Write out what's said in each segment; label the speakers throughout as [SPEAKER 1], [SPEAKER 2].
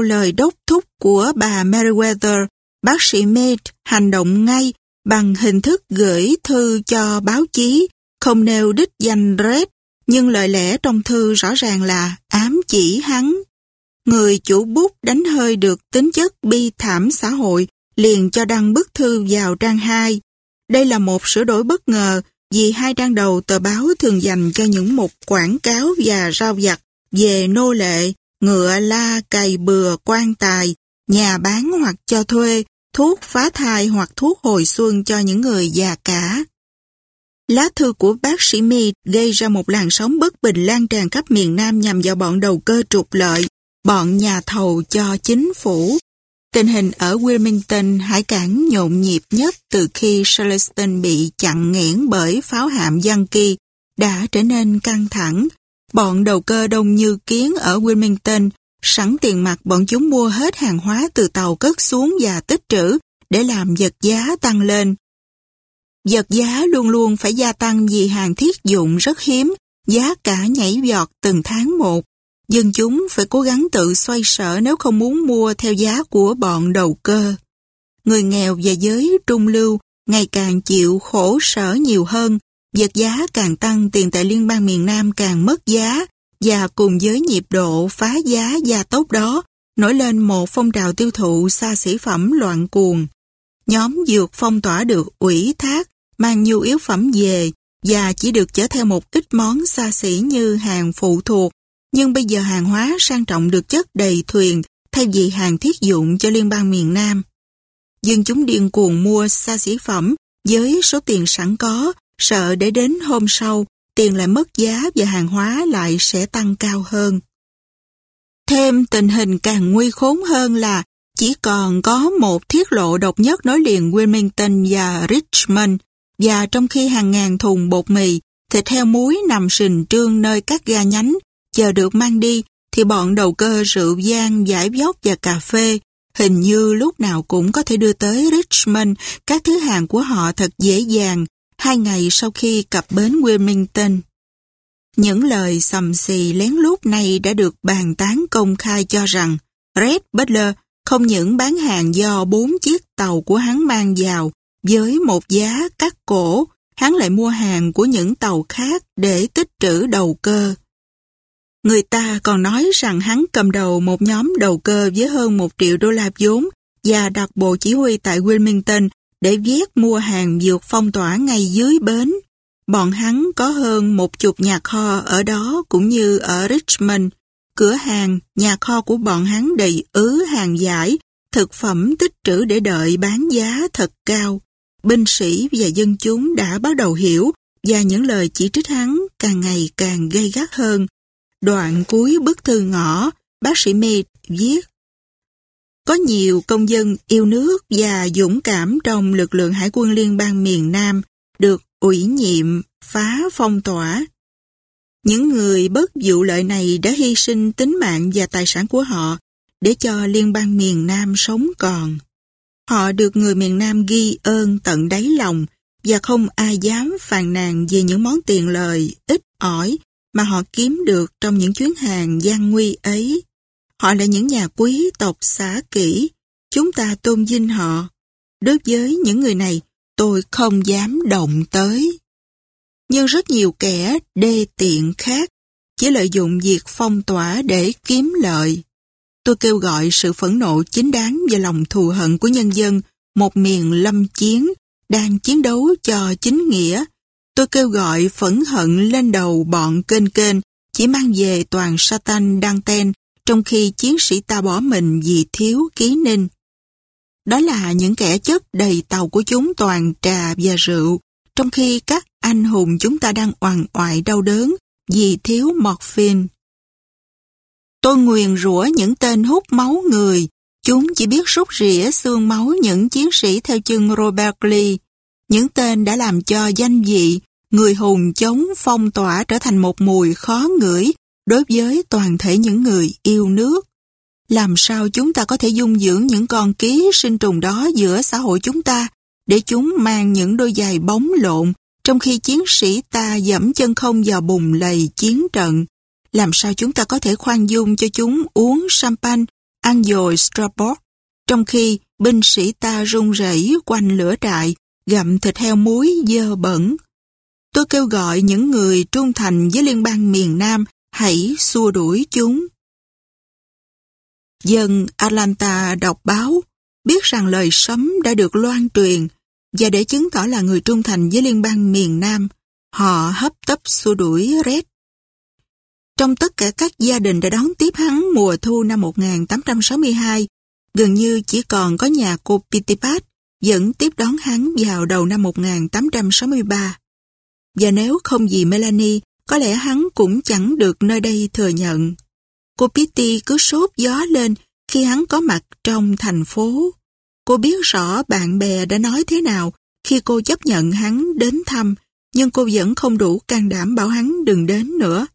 [SPEAKER 1] theo lời đốc thúc của bà Meriwether, bác sĩ Mead hành động ngay bằng hình thức gửi thư cho báo chí, không nêu đích danh Red, nhưng lời lẽ trong thư rõ ràng là ám chỉ hắn. Người chủ bút đánh hơi được tính chất bi thảm xã hội liền cho đăng bức thư vào trang 2. Đây là một sửa đổi bất ngờ vì hai trang đầu tờ báo thường dành cho những mục quảng cáo và rao vặt về nô lệ, ngựa la, cày bừa, quan tài, nhà bán hoặc cho thuê, thuốc phá thai hoặc thuốc hồi xuân cho những người già cả. Lá thư của bác sĩ Mi gây ra một làn sóng bất bình lan tràn khắp miền Nam nhằm vào bọn đầu cơ trục lợi, bọn nhà thầu cho chính phủ. Tình hình ở Wilmington, hải cảng nhộn nhịp nhất từ khi Charleston bị chặn nghẽn bởi pháo hạm Yankee, đã trở nên căng thẳng. Bọn đầu cơ đông như kiến ở Wilmington, sẵn tiền mặt bọn chúng mua hết hàng hóa từ tàu cất xuống và tích trữ để làm vật giá tăng lên. Vật giá luôn luôn phải gia tăng vì hàng thiết dụng rất hiếm, giá cả nhảy giọt từng tháng một. Dân chúng phải cố gắng tự xoay sở nếu không muốn mua theo giá của bọn đầu cơ. Người nghèo và giới trung lưu ngày càng chịu khổ sở nhiều hơn, vật giá càng tăng tiền tại liên bang miền Nam càng mất giá và cùng với nhịp độ phá giá gia tốt đó nổi lên một phong trào tiêu thụ xa xỉ phẩm loạn cuồng. Nhóm dược phong tỏa được ủy thác mang nhu yếu phẩm về và chỉ được chở theo một ít món xa xỉ như hàng phụ thuộc nhưng bây giờ hàng hóa sang trọng được chất đầy thuyền thay vì hàng thiết dụng cho liên bang miền Nam. dân chúng điên cuồng mua xa xỉ phẩm với số tiền sẵn có, sợ để đến hôm sau, tiền lại mất giá và hàng hóa lại sẽ tăng cao hơn. Thêm tình hình càng nguy khốn hơn là chỉ còn có một thiết lộ độc nhất nối liền Wilmington và Richmond và trong khi hàng ngàn thùng bột mì, thịt heo muối nằm sình trương nơi các ga nhánh chờ được mang đi thì bọn đầu cơ rượu gian, giải vót và cà phê hình như lúc nào cũng có thể đưa tới Richmond các thứ hàng của họ thật dễ dàng hai ngày sau khi cập bến Wilmington. Những lời sầm xì lén lút này đã được bàn tán công khai cho rằng Red Butler không những bán hàng do bốn chiếc tàu của hắn mang vào với một giá cắt cổ, hắn lại mua hàng của những tàu khác để tích trữ đầu cơ. Người ta còn nói rằng hắn cầm đầu một nhóm đầu cơ với hơn một triệu đô la vốn và đặt bộ chỉ huy tại Wilmington để viết mua hàng dược phong tỏa ngay dưới bến. Bọn hắn có hơn một chục nhà kho ở đó cũng như ở Richmond. Cửa hàng, nhà kho của bọn hắn đầy ứ hàng giải, thực phẩm tích trữ để đợi bán giá thật cao. Binh sĩ và dân chúng đã bắt đầu hiểu và những lời chỉ trích hắn càng ngày càng gây gắt hơn. Đoạn cuối bức thư ngõ, bác sĩ Mead viết có nhiều công dân yêu nước và dũng cảm trong lực lượng hải quân liên bang miền Nam được ủy nhiệm phá phong tỏa. Những người bất vụ lợi này đã hy sinh tính mạng và tài sản của họ để cho liên bang miền Nam sống còn. Họ được người miền Nam ghi ơn tận đáy lòng và không ai dám phàn nàn về những món tiền lời, ít ỏi mà họ kiếm được trong những chuyến hàng gian nguy ấy. Họ là những nhà quý tộc xã kỹ, chúng ta tôn vinh họ. Đối với những người này, tôi không dám động tới. Nhưng rất nhiều kẻ đê tiện khác chỉ lợi dụng việc phong tỏa để kiếm lợi. Tôi kêu gọi sự phẫn nộ chính đáng và lòng thù hận của nhân dân một miền lâm chiến đang chiến đấu cho chính nghĩa Tôi kêu gọi phẫn hận lên đầu bọn kênh kênh chỉ mang về toàn Satan đăng ten trong khi chiến sĩ ta bỏ mình vì thiếu ký ninh. Đó là những kẻ chất đầy tàu của chúng toàn trà và rượu, trong khi các anh hùng chúng ta đang oằn oại đau đớn vì thiếu morphine. Tôi nguyền rủa những tên hút máu người, chúng chỉ biết rút rỉa xương máu những chiến sĩ theo chân Robert Lee, những tên đã làm cho danh vị người hùng chống phong tỏa trở thành một mùi khó ngửi đối với toàn thể những người yêu nước. Làm sao chúng ta có thể dung dưỡng những con ký sinh trùng đó giữa xã hội chúng ta để chúng mang những đôi giày bóng lộn trong khi chiến sĩ ta dẫm chân không vào bùng lầy chiến trận? Làm sao chúng ta có thể khoan dung cho chúng uống champagne ăn dồi Strabog, trong khi binh sĩ ta run rẩy quanh lửa trại, gặm thịt heo muối dơ bẩn. Tôi kêu gọi những người trung thành với liên bang miền Nam hãy xua đuổi chúng. Dân Atlanta đọc báo, biết rằng lời sấm đã được loan truyền và để chứng tỏ là người trung thành với liên bang miền Nam, họ hấp tấp xua đuổi Red. Trong tất cả các gia đình đã đón tiếp hắn mùa thu năm 1862, gần như chỉ còn có nhà cô Pitipat vẫn tiếp đón hắn vào đầu năm 1863. Và nếu không vì Melanie, có lẽ hắn cũng chẳng được nơi đây thừa nhận. Cô Pitty cứ sốt gió lên khi hắn có mặt trong thành phố. Cô biết rõ bạn bè đã nói thế nào khi cô chấp nhận hắn đến thăm, nhưng cô vẫn không đủ can đảm bảo hắn đừng đến nữa.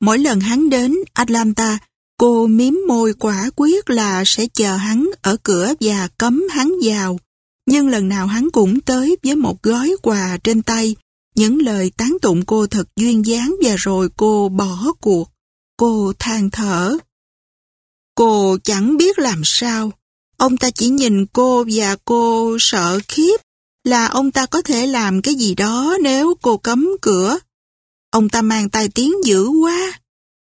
[SPEAKER 1] Mỗi lần hắn đến Atlanta, cô miếm môi quả quyết là sẽ chờ hắn ở cửa và cấm hắn vào. Nhưng lần nào hắn cũng tới với một gói quà trên tay, những lời tán tụng cô thật duyên dáng và rồi cô bỏ cuộc. Cô than thở. Cô chẳng biết làm sao. Ông ta chỉ nhìn cô và cô sợ khiếp là ông ta có thể làm cái gì đó nếu cô cấm cửa. Ông ta mang tai tiếng dữ quá.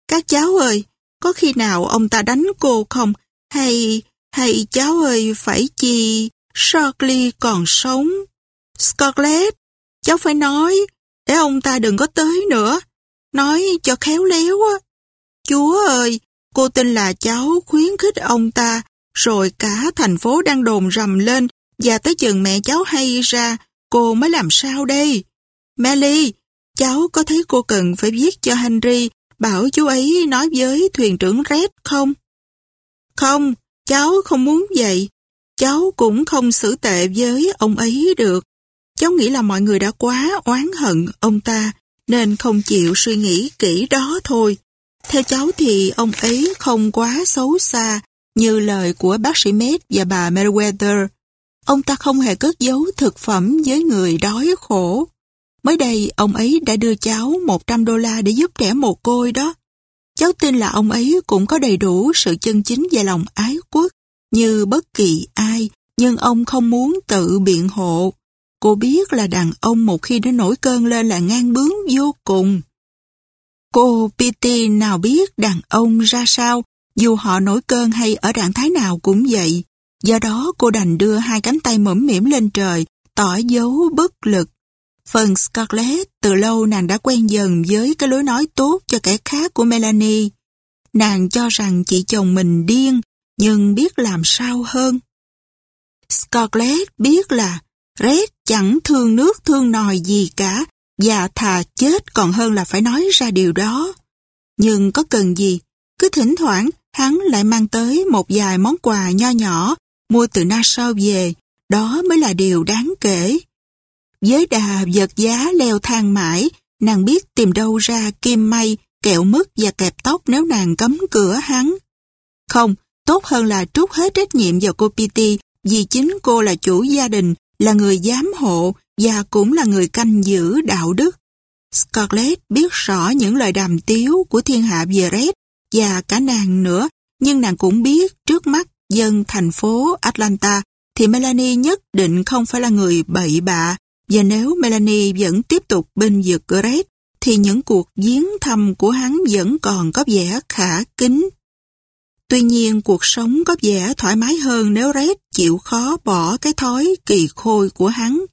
[SPEAKER 1] Các cháu ơi, có khi nào ông ta đánh cô không? Hay, hay cháu ơi phải chi Shirley còn sống? Scarlett, cháu phải nói, để ông ta đừng có tới nữa. Nói cho khéo léo á. Chúa ơi, cô tin là cháu khuyến khích ông ta, rồi cả thành phố đang đồn rầm lên, và tới chừng mẹ cháu hay ra, cô mới làm sao đây? Melly, cháu có thấy cô cần phải viết cho Henry, bảo chú ấy nói với thuyền trưởng Red không? Không, cháu không muốn vậy. Cháu cũng không xử tệ với ông ấy được. Cháu nghĩ là mọi người đã quá oán hận ông ta, nên không chịu suy nghĩ kỹ đó thôi. Theo cháu thì ông ấy không quá xấu xa như lời của bác sĩ Med và bà Meriwether. Ông ta không hề cất giấu thực phẩm với người đói khổ. Mới đây, ông ấy đã đưa cháu 100 đô la để giúp trẻ mồ côi đó. Cháu tin là ông ấy cũng có đầy đủ sự chân chính và lòng ái quốc như bất kỳ ai, nhưng ông không muốn tự biện hộ. Cô biết là đàn ông một khi nó nổi cơn lên là ngang bướng vô cùng. Cô Pitty nào biết đàn ông ra sao, dù họ nổi cơn hay ở trạng thái nào cũng vậy. Do đó cô đành đưa hai cánh tay mõm mỉm lên trời, tỏ dấu bất lực. Phần Scarlett, từ lâu nàng đã quen dần với cái lối nói tốt cho kẻ khác của Melanie. Nàng cho rằng chị chồng mình điên, nhưng biết làm sao hơn. Scarlett biết là Red chẳng thương nước thương nòi gì cả, và thà chết còn hơn là phải nói ra điều đó. Nhưng có cần gì, cứ thỉnh thoảng hắn lại mang tới một vài món quà nho nhỏ mua từ Nassau về, đó mới là điều đáng kể. Với đà vật giá leo thang mãi, nàng biết tìm đâu ra kim may, kẹo mứt và kẹp tóc nếu nàng cấm cửa hắn. Không, tốt hơn là trút hết trách nhiệm vào cô Pitty vì chính cô là chủ gia đình, là người giám hộ và cũng là người canh giữ đạo đức. Scarlett biết rõ những lời đàm tiếu của thiên hạ về Red và cả nàng nữa, nhưng nàng cũng biết trước mắt dân thành phố Atlanta thì Melanie nhất định không phải là người bậy bạ và nếu Melanie vẫn tiếp tục bên vực Red thì những cuộc viếng thăm của hắn vẫn còn có vẻ khả kính. Tuy nhiên cuộc sống có vẻ thoải mái hơn nếu Red chịu khó bỏ cái thói kỳ khôi của hắn.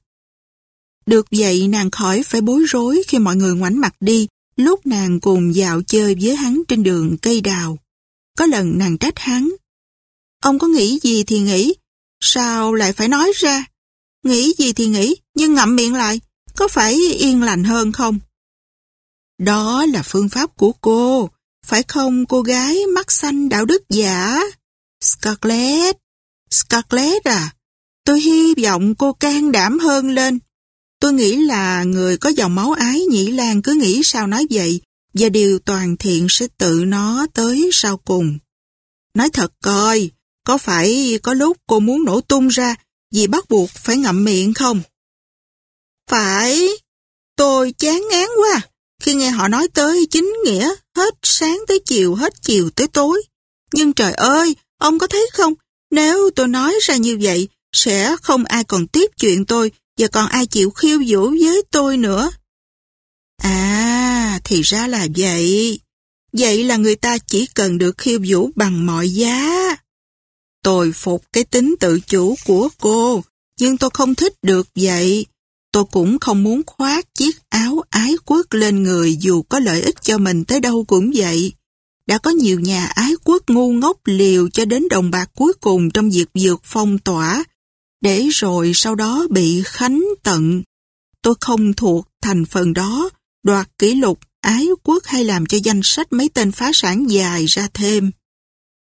[SPEAKER 1] Được vậy nàng khỏi phải bối rối khi mọi người ngoảnh mặt đi lúc nàng cùng dạo chơi với hắn trên đường cây đào. Có lần nàng trách hắn. Ông có nghĩ gì thì nghĩ, sao lại phải nói ra? Nghĩ gì thì nghĩ, nhưng ngậm miệng lại, có phải yên lành hơn không? Đó là phương pháp của cô, phải không cô gái mắt xanh đạo đức giả? Scarlett, Scarlett à, tôi hy vọng cô can đảm hơn lên. Tôi nghĩ là người có dòng máu ái nhĩ lan cứ nghĩ sao nói vậy và điều toàn thiện sẽ tự nó tới sau cùng. Nói thật coi, có phải có lúc cô muốn nổ tung ra vì bắt buộc phải ngậm miệng không? Phải, tôi chán ngán quá khi nghe họ nói tới chính nghĩa hết sáng tới chiều hết chiều tới tối. Nhưng trời ơi, ông có thấy không? Nếu tôi nói ra như vậy, sẽ không ai còn tiếp chuyện tôi và còn ai chịu khiêu vũ với tôi nữa. À, thì ra là vậy. Vậy là người ta chỉ cần được khiêu vũ bằng mọi giá. Tôi phục cái tính tự chủ của cô, nhưng tôi không thích được vậy. Tôi cũng không muốn khoác chiếc áo ái quốc lên người dù có lợi ích cho mình tới đâu cũng vậy. Đã có nhiều nhà ái quốc ngu ngốc liều cho đến đồng bạc cuối cùng trong việc vượt phong tỏa, để rồi sau đó bị khánh tận. Tôi không thuộc thành phần đó, đoạt kỷ lục ái quốc hay làm cho danh sách mấy tên phá sản dài ra thêm.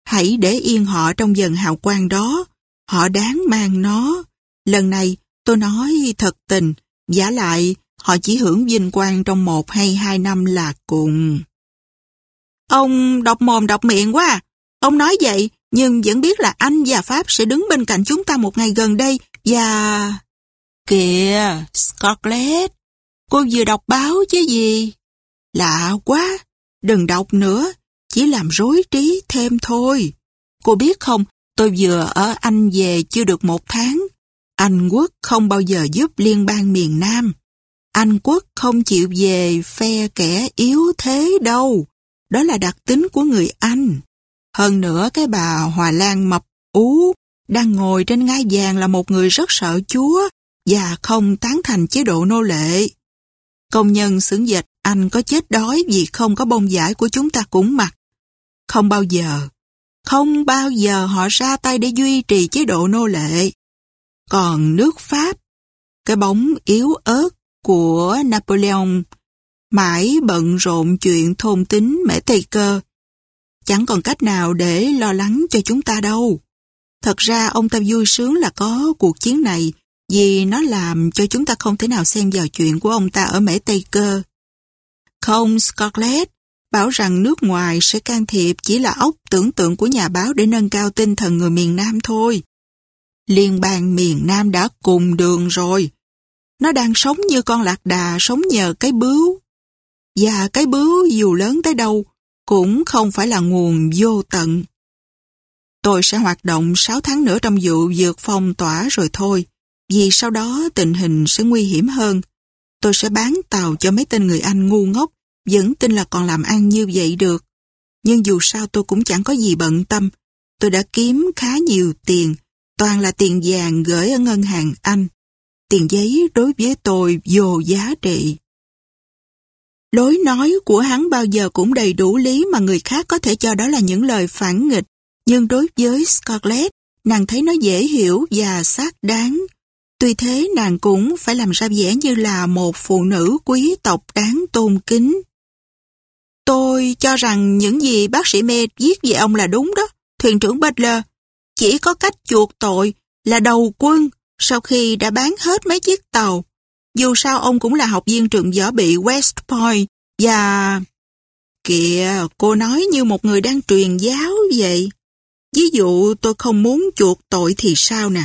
[SPEAKER 1] Hãy để yên họ trong dần hào quang đó, họ đáng mang nó. Lần này tôi nói thật tình, giả lại họ chỉ hưởng vinh quang trong một hay hai năm là cùng. Ông đọc mồm đọc miệng quá à. Ông nói vậy, nhưng vẫn biết là Anh và Pháp sẽ đứng bên cạnh chúng ta một ngày gần đây và... Kìa, Scarlett, cô vừa đọc báo chứ gì? Lạ quá, đừng đọc nữa, chỉ làm rối trí thêm thôi. Cô biết không, tôi vừa ở Anh về chưa được một tháng. Anh quốc không bao giờ giúp liên bang miền Nam. Anh quốc không chịu về phe kẻ yếu thế đâu. Đó là đặc tính của người Anh. Hơn nữa cái bà Hòa Lan mập ú đang ngồi trên ngai vàng là một người rất sợ Chúa và không tán thành chế độ nô lệ. Công nhân xưởng dệt Anh có chết đói vì không có bông giải của chúng ta cũng mặc. Không bao giờ, không bao giờ họ ra tay để duy trì chế độ nô lệ. Còn nước Pháp, cái bóng yếu ớt của Napoleon mãi bận rộn chuyện thôn tính mẻ Tây Cơ. Chẳng còn cách nào để lo lắng cho chúng ta đâu. Thật ra ông ta vui sướng là có cuộc chiến này vì nó làm cho chúng ta không thể nào xem vào chuyện của ông ta ở mẻ Tây Cơ. Không, Scarlett, bảo rằng nước ngoài sẽ can thiệp chỉ là ốc tưởng tượng của nhà báo để nâng cao tinh thần người miền Nam thôi. Liên bang miền Nam đã cùng đường rồi. Nó đang sống như con lạc đà sống nhờ cái bướu. Và cái bướu dù lớn tới đâu cũng không phải là nguồn vô tận. Tôi sẽ hoạt động 6 tháng nữa trong vụ vượt phong tỏa rồi thôi, vì sau đó tình hình sẽ nguy hiểm hơn. Tôi sẽ bán tàu cho mấy tên người Anh ngu ngốc, vẫn tin là còn làm ăn như vậy được. Nhưng dù sao tôi cũng chẳng có gì bận tâm. Tôi đã kiếm khá nhiều tiền, toàn là tiền vàng gửi ở ngân hàng Anh. Tiền giấy đối với tôi vô giá trị. Lối nói của hắn bao giờ cũng đầy đủ lý mà người khác có thể cho đó là những lời phản nghịch. Nhưng đối với Scarlett, nàng thấy nó dễ hiểu và xác đáng. Tuy thế nàng cũng phải làm ra vẻ như là một phụ nữ quý tộc đáng tôn kính. Tôi cho rằng những gì bác sĩ Med viết về ông là đúng đó, thuyền trưởng Butler. Chỉ có cách chuộc tội là đầu quân sau khi đã bán hết mấy chiếc tàu. Dù sao ông cũng là học viên trường võ bị West Point và... Kìa, cô nói như một người đang truyền giáo vậy. Ví dụ tôi không muốn chuộc tội thì sao nè?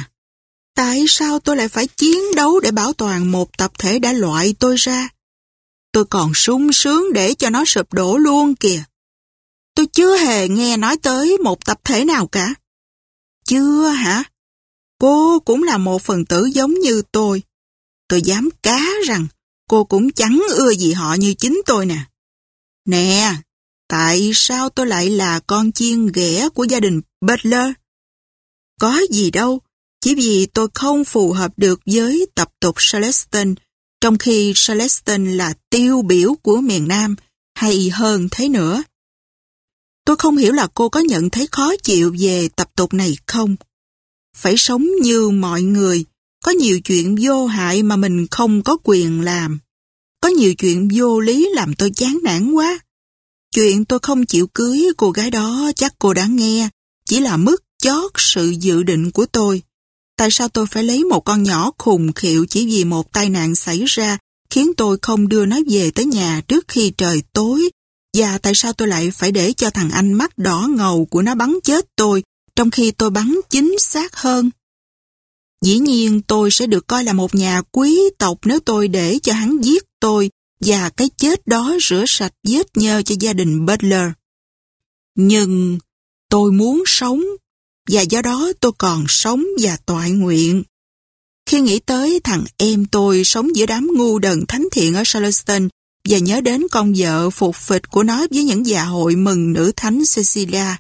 [SPEAKER 1] Tại sao tôi lại phải chiến đấu để bảo toàn một tập thể đã loại tôi ra? Tôi còn sung sướng để cho nó sụp đổ luôn kìa. Tôi chưa hề nghe nói tới một tập thể nào cả. Chưa hả? Cô cũng là một phần tử giống như tôi. Tôi dám cá rằng cô cũng chẳng ưa gì họ như chính tôi nè. Nè, tại sao tôi lại là con chiên ghẻ của gia đình Butler? Có gì đâu, chỉ vì tôi không phù hợp được với tập tục Celestin, trong khi Celestin là tiêu biểu của miền Nam, hay hơn thế nữa. Tôi không hiểu là cô có nhận thấy khó chịu về tập tục này không? Phải sống như mọi người, có nhiều chuyện vô hại mà mình không có quyền làm. Có nhiều chuyện vô lý làm tôi chán nản quá. Chuyện tôi không chịu cưới cô gái đó chắc cô đã nghe, chỉ là mức chót sự dự định của tôi. Tại sao tôi phải lấy một con nhỏ khùng khiệu chỉ vì một tai nạn xảy ra khiến tôi không đưa nó về tới nhà trước khi trời tối? Và tại sao tôi lại phải để cho thằng anh mắt đỏ ngầu của nó bắn chết tôi trong khi tôi bắn chính xác hơn? Dĩ nhiên tôi sẽ được coi là một nhà quý tộc nếu tôi để cho hắn giết tôi và cái chết đó rửa sạch vết nhơ cho gia đình Butler. Nhưng tôi muốn sống, và do đó tôi còn sống và toại nguyện. Khi nghĩ tới thằng em tôi sống giữa đám ngu đần thánh thiện ở Charleston và nhớ đến con vợ phục phịch của nó với những dạ hội mừng nữ thánh Cecilia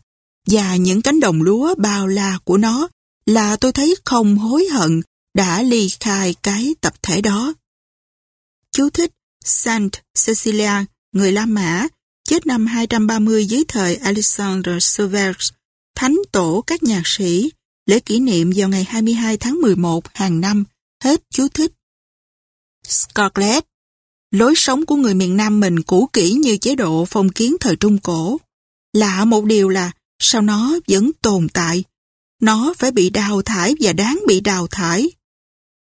[SPEAKER 1] và những cánh đồng lúa bao la của nó là tôi thấy không hối hận đã ly khai cái tập thể đó. Chú thích Saint Cecilia, người La Mã, chết năm 230 dưới thời Alexander Severus, thánh tổ các nhạc sĩ, lễ kỷ niệm vào ngày 22 tháng 11 hàng năm, hết chú thích. Scarlett Lối sống của người miền Nam mình cũ kỹ như chế độ phong kiến thời Trung Cổ. Lạ một điều là, sao nó vẫn tồn tại. Nó phải bị đào thải và đáng bị đào thải.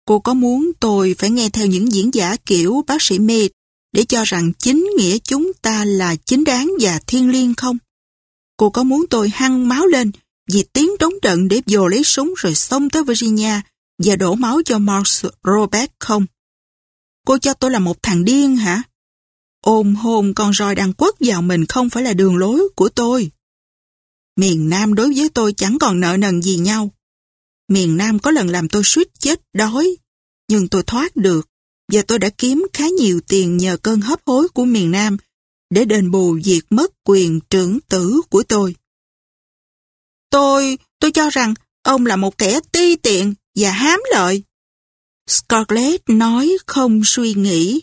[SPEAKER 1] Cô có muốn tôi phải nghe theo những diễn giả kiểu bác sĩ Mê để cho rằng chính nghĩa chúng ta là chính đáng và thiên liêng không? Cô có muốn tôi hăng máu lên vì tiếng trống trận để vô lấy súng rồi xông tới Virginia và đổ máu cho Mark Robert không? Cô cho tôi là một thằng điên hả? Ôm hôn con roi đang quất vào mình không phải là đường lối của tôi. Miền Nam đối với tôi chẳng còn nợ nần gì nhau. Miền Nam có lần làm tôi suýt chết đói, nhưng tôi thoát được và tôi đã kiếm khá nhiều tiền nhờ cơn hấp hối của miền Nam để đền bù việc mất quyền trưởng tử của tôi. Tôi, tôi cho rằng ông là một kẻ ti tiện và hám lợi. Scarlett nói không suy nghĩ.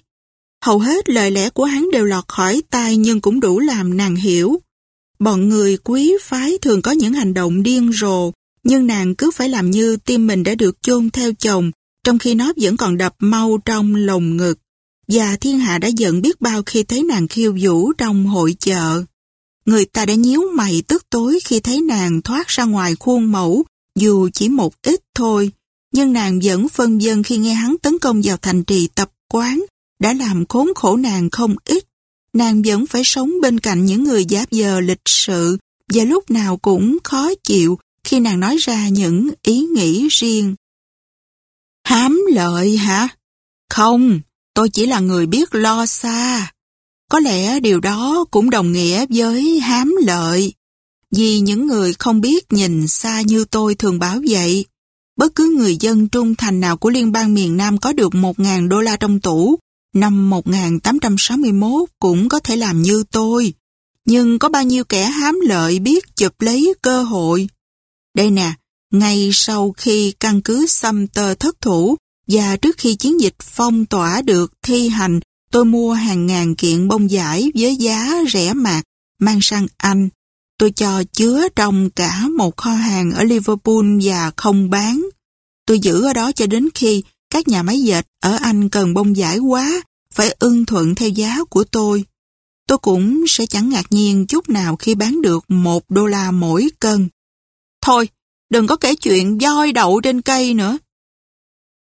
[SPEAKER 1] Hầu hết lời lẽ của hắn đều lọt khỏi tai nhưng cũng đủ làm nàng hiểu. Bọn người quý phái thường có những hành động điên rồ, nhưng nàng cứ phải làm như tim mình đã được chôn theo chồng, trong khi nó vẫn còn đập mau trong lồng ngực. Và thiên hạ đã giận biết bao khi thấy nàng khiêu vũ trong hội chợ. Người ta đã nhíu mày tức tối khi thấy nàng thoát ra ngoài khuôn mẫu, dù chỉ một ít thôi, nhưng nàng vẫn phân dân khi nghe hắn tấn công vào thành trì tập quán, đã làm khốn khổ nàng không ít. Nàng vẫn phải sống bên cạnh những người giáp giờ lịch sự và lúc nào cũng khó chịu khi nàng nói ra những ý nghĩ riêng. Hám lợi hả? Không, tôi chỉ là người biết lo xa. Có lẽ điều đó cũng đồng nghĩa với hám lợi. Vì những người không biết nhìn xa như tôi thường bảo vậy. Bất cứ người dân trung thành nào của Liên bang miền Nam có được 1.000 đô la trong tủ, năm 1861 cũng có thể làm như tôi. Nhưng có bao nhiêu kẻ hám lợi biết chụp lấy cơ hội. Đây nè, ngay sau khi căn cứ Sumter thất thủ và trước khi chiến dịch phong tỏa được thi hành, tôi mua hàng ngàn kiện bông giải với giá rẻ mạt mang sang Anh. Tôi cho chứa trong cả một kho hàng ở Liverpool và không bán. Tôi giữ ở đó cho đến khi các nhà máy dệt ở Anh cần bông giải quá, phải ưng thuận theo giá của tôi. Tôi cũng sẽ chẳng ngạc nhiên chút nào khi bán được một đô la mỗi cân. Thôi, đừng có kể chuyện voi đậu trên cây nữa.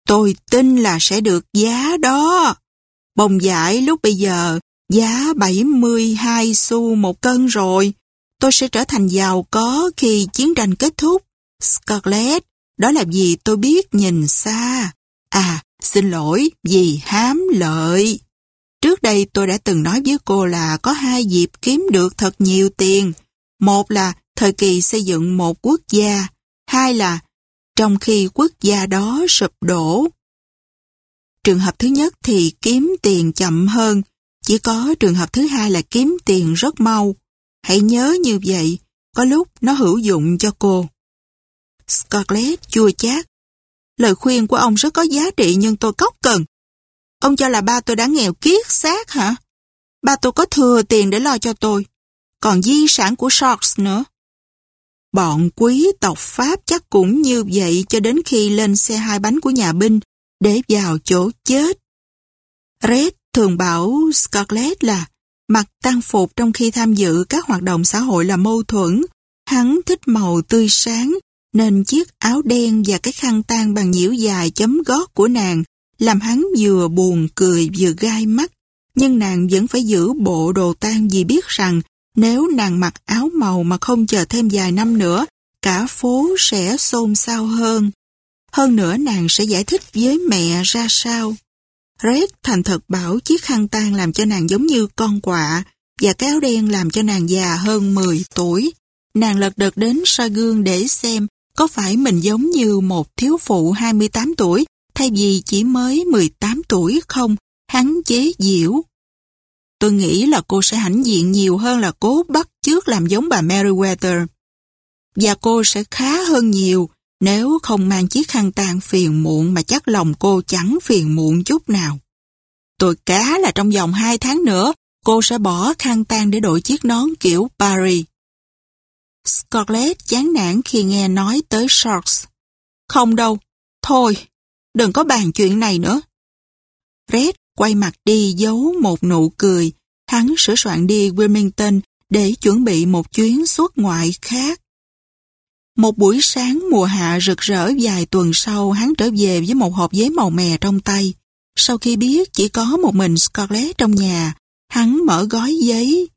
[SPEAKER 1] Tôi tin là sẽ được giá đó. Bông giải lúc bây giờ giá 72 xu một cân rồi. Tôi sẽ trở thành giàu có khi chiến tranh kết thúc. Scarlett, đó là vì tôi biết nhìn xa. À, xin lỗi, vì hám lợi. Trước đây tôi đã từng nói với cô là có hai dịp kiếm được thật nhiều tiền. Một là thời kỳ xây dựng một quốc gia, hai là trong khi quốc gia đó sụp đổ. Trường hợp thứ nhất thì kiếm tiền chậm hơn, chỉ có trường hợp thứ hai là kiếm tiền rất mau. Hãy nhớ như vậy, có lúc nó hữu dụng cho cô. Scarlett chua chát. Lời khuyên của ông rất có giá trị nhưng tôi cóc cần. Ông cho là ba tôi đã nghèo kiết xác hả? Ba tôi có thừa tiền để lo cho tôi. Còn di sản của Sharks nữa. Bọn quý tộc Pháp chắc cũng như vậy cho đến khi lên xe hai bánh của nhà binh để vào chỗ chết. Red thường bảo Scarlett là mặc tăng phục trong khi tham dự các hoạt động xã hội là mâu thuẫn. Hắn thích màu tươi sáng nên chiếc áo đen và cái khăn tang bằng nhiễu dài chấm gót của nàng làm hắn vừa buồn cười vừa gai mắt. Nhưng nàng vẫn phải giữ bộ đồ tang vì biết rằng nếu nàng mặc áo màu mà không chờ thêm vài năm nữa, cả phố sẽ xôn xao hơn. Hơn nữa nàng sẽ giải thích với mẹ ra sao. Red thành thật bảo chiếc khăn tan làm cho nàng giống như con quạ và cái áo đen làm cho nàng già hơn 10 tuổi. nàng lật đật đến soi gương để xem có phải mình giống như một thiếu phụ 28 tuổi thay vì chỉ mới 18 tuổi không, hắn chế diễu. Tôi nghĩ là cô sẽ hãnh diện nhiều hơn là cố bắt chước làm giống bà Meriwether. Và cô sẽ khá hơn nhiều nếu không mang chiếc khăn tang phiền muộn mà chắc lòng cô chẳng phiền muộn chút nào. Tôi cá là trong vòng 2 tháng nữa, cô sẽ bỏ khăn tang để đội chiếc nón kiểu Paris. Scarlett chán nản khi nghe nói tới Sharks. Không đâu, thôi, đừng có bàn chuyện này nữa. Red quay mặt đi giấu một nụ cười, hắn sửa soạn đi Wilmington để chuẩn bị một chuyến xuất ngoại khác. Một buổi sáng mùa hạ rực rỡ vài tuần sau hắn trở về với một hộp giấy màu mè trong tay. Sau khi biết chỉ có một mình Scarlett trong nhà, hắn mở gói giấy.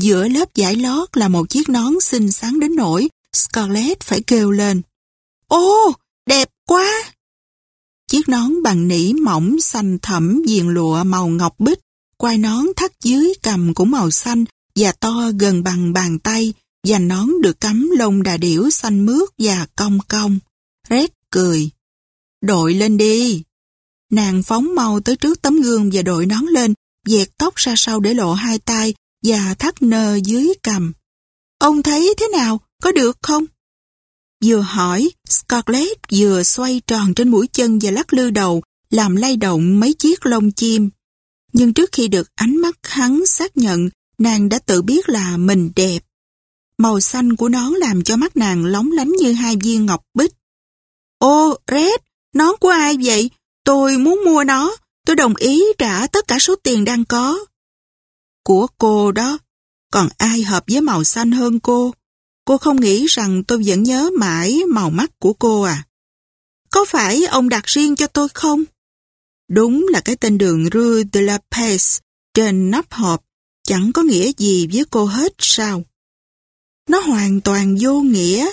[SPEAKER 1] Giữa lớp giải lót là một chiếc nón xinh xắn đến nỗi Scarlett phải kêu lên. Ô, đẹp quá! Chiếc nón bằng nỉ mỏng xanh thẫm viền lụa màu ngọc bích, quai nón thắt dưới cầm cũng màu xanh và to gần bằng bàn tay, và nón được cắm lông đà điểu xanh mướt và cong cong. Red cười. Đội lên đi. Nàng phóng mau tới trước tấm gương và đội nón lên, dẹt tóc ra sau để lộ hai tay và thắt nơ dưới cầm. Ông thấy thế nào? Có được không? Vừa hỏi, Scarlett vừa xoay tròn trên mũi chân và lắc lư đầu, làm lay động mấy chiếc lông chim. Nhưng trước khi được ánh mắt hắn xác nhận, nàng đã tự biết là mình đẹp. Màu xanh của nón làm cho mắt nàng lóng lánh như hai viên ngọc bích. Ô, Red, nón của ai vậy? Tôi muốn mua nó. Tôi đồng ý trả tất cả số tiền đang có. Của cô đó. Còn ai hợp với màu xanh hơn cô? Cô không nghĩ rằng tôi vẫn nhớ mãi màu mắt của cô à? Có phải ông đặt riêng cho tôi không? Đúng là cái tên đường Rue de la Paix trên nắp hộp chẳng có nghĩa gì với cô hết sao? Nó hoàn toàn vô nghĩa.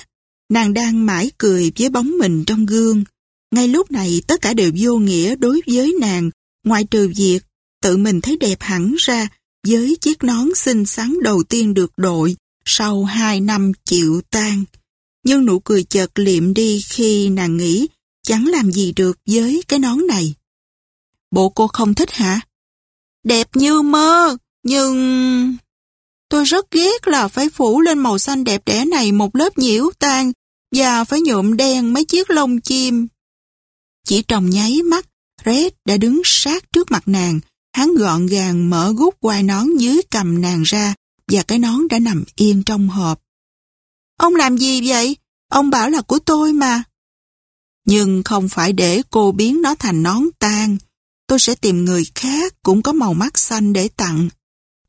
[SPEAKER 1] Nàng đang mãi cười với bóng mình trong gương. Ngay lúc này tất cả đều vô nghĩa đối với nàng, ngoại trừ việc tự mình thấy đẹp hẳn ra với chiếc nón xinh xắn đầu tiên được đội sau hai năm chịu tan. Nhưng nụ cười chợt liệm đi khi nàng nghĩ chẳng làm gì được với cái nón này. Bộ cô không thích hả? Đẹp như mơ, nhưng... Tôi rất ghét là phải phủ lên màu xanh đẹp đẽ này một lớp nhiễu tan và phải nhuộm đen mấy chiếc lông chim. Chỉ trong nháy mắt, Red đã đứng sát trước mặt nàng. Hắn gọn gàng mở gút quai nón dưới cầm nàng ra và cái nón đã nằm yên trong hộp. Ông làm gì vậy? Ông bảo là của tôi mà. Nhưng không phải để cô biến nó thành nón tan. Tôi sẽ tìm người khác cũng có màu mắt xanh để tặng.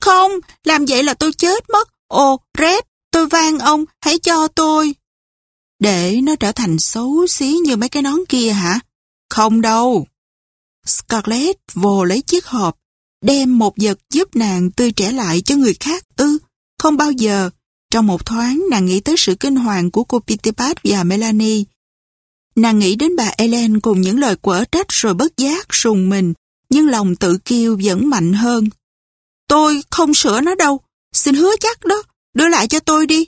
[SPEAKER 1] Không, làm vậy là tôi chết mất. Ồ, Red, tôi van ông, hãy cho tôi. Để nó trở thành xấu xí như mấy cái nón kia hả? Không đâu. Scarlett vồ lấy chiếc hộp, đem một vật giúp nàng tươi trẻ lại cho người khác ư. không bao giờ. Trong một thoáng, nàng nghĩ tới sự kinh hoàng của cô Pitipat và Melanie. Nàng nghĩ đến bà Ellen cùng những lời quở trách rồi bất giác, sùng mình, nhưng lòng tự kiêu vẫn mạnh hơn. Tôi không sửa nó đâu, xin hứa chắc đó, đưa lại cho tôi đi.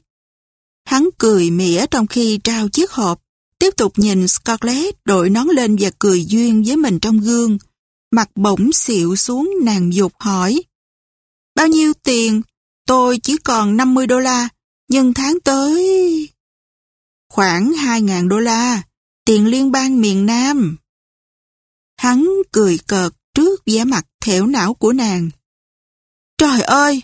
[SPEAKER 1] Hắn cười mỉa trong khi trao chiếc hộp, tiếp tục nhìn Scarlett đội nón lên và cười duyên với mình trong gương. Mặt bỗng xịu xuống nàng dục hỏi. Bao nhiêu tiền? Tôi chỉ còn 50 đô la, nhưng tháng tới... Khoảng 2.000 đô la, tiền liên bang miền Nam. Hắn cười cợt trước vẻ mặt thẻo não của nàng. Trời ơi!